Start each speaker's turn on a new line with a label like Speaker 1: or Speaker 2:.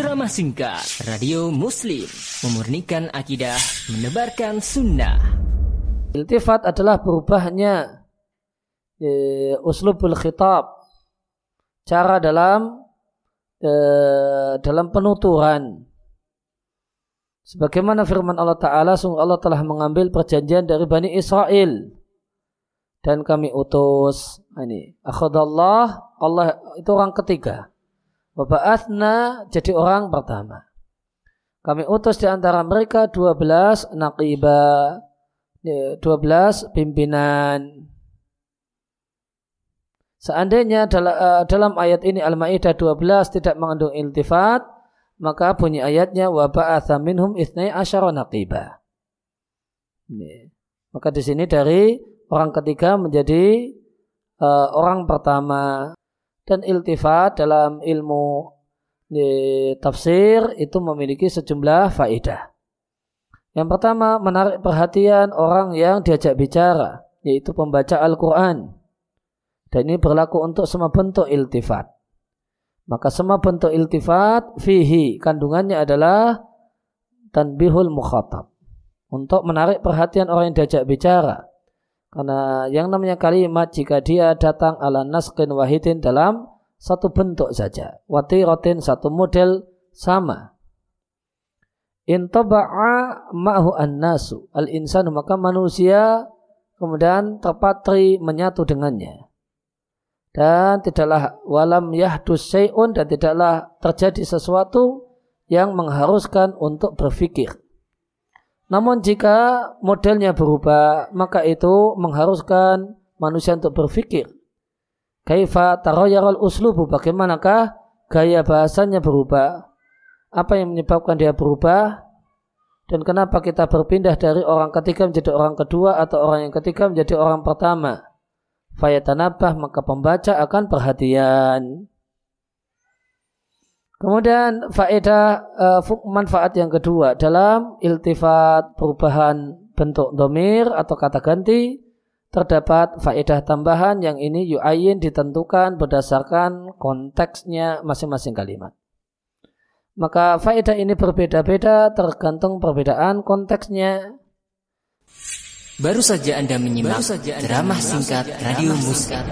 Speaker 1: Ceramah singkat Radio Muslim Memurnikan akidah Menebarkan sunnah.
Speaker 2: Iltifat adalah berubahnya e, uslubul khitab. Cara dalam e, dalam penuturan. Sebagaimana firman Allah taala sungguh Allah telah mengambil perjanjian dari Bani Israel. Dan kami utus ini akhadallah Allah itu orang ketiga Waba'athna jadi orang pertama. Kami utus di antara mereka 12 naqiba, 12 pimpinan. Seandainya eh, dalam ayat ini Al-Maidah 12 tidak mengandung iltifat, maka bunyi ayatnya wa ba'atha minhum ithnai asyara naqiba. Maka di sini dari orang ketiga menjadi uh, orang pertama dan iltifat dalam ilmu di tafsir itu memiliki sejumlah faedah. Yang pertama menarik perhatian orang yang diajak bicara yaitu pembaca Al-Quran. Dan ini berlaku untuk semua bentuk iltifat. Maka semua bentuk iltifat fihi kandungannya adalah tanbihul mukhatab. Untuk menarik perhatian orang yang diajak bicara. Karena yang namanya kalimat jika dia datang ala naskin wahidin dalam satu bentuk saja. Watiratin satu model sama. Intaba'a ma'hu an-nasu. Al-insanu maka manusia kemudian terpatri menyatu dengannya. Dan tidaklah walam yahdus syai'un dan tidaklah terjadi sesuatu yang mengharuskan untuk berfikir. Namun jika modelnya berubah, maka itu mengharuskan manusia untuk berpikir. Kaifa taroyarul uslubu, bagaimanakah gaya bahasanya berubah? Apa yang menyebabkan dia berubah? Dan kenapa kita berpindah dari orang ketiga menjadi orang kedua atau orang yang ketiga menjadi orang pertama? Fayatanabah, maka pembaca akan perhatian. Kemudian faedah uh, manfaat yang kedua dalam iltifat perubahan bentuk domir atau kata ganti terdapat faedah tambahan yang ini yu'ayin ditentukan berdasarkan konteksnya masing-masing kalimat. Maka faedah ini berbeda-beda tergantung perbedaan konteksnya.
Speaker 1: Baru saja Anda menyimak Baru saja anda drama singkat Radio Muskat.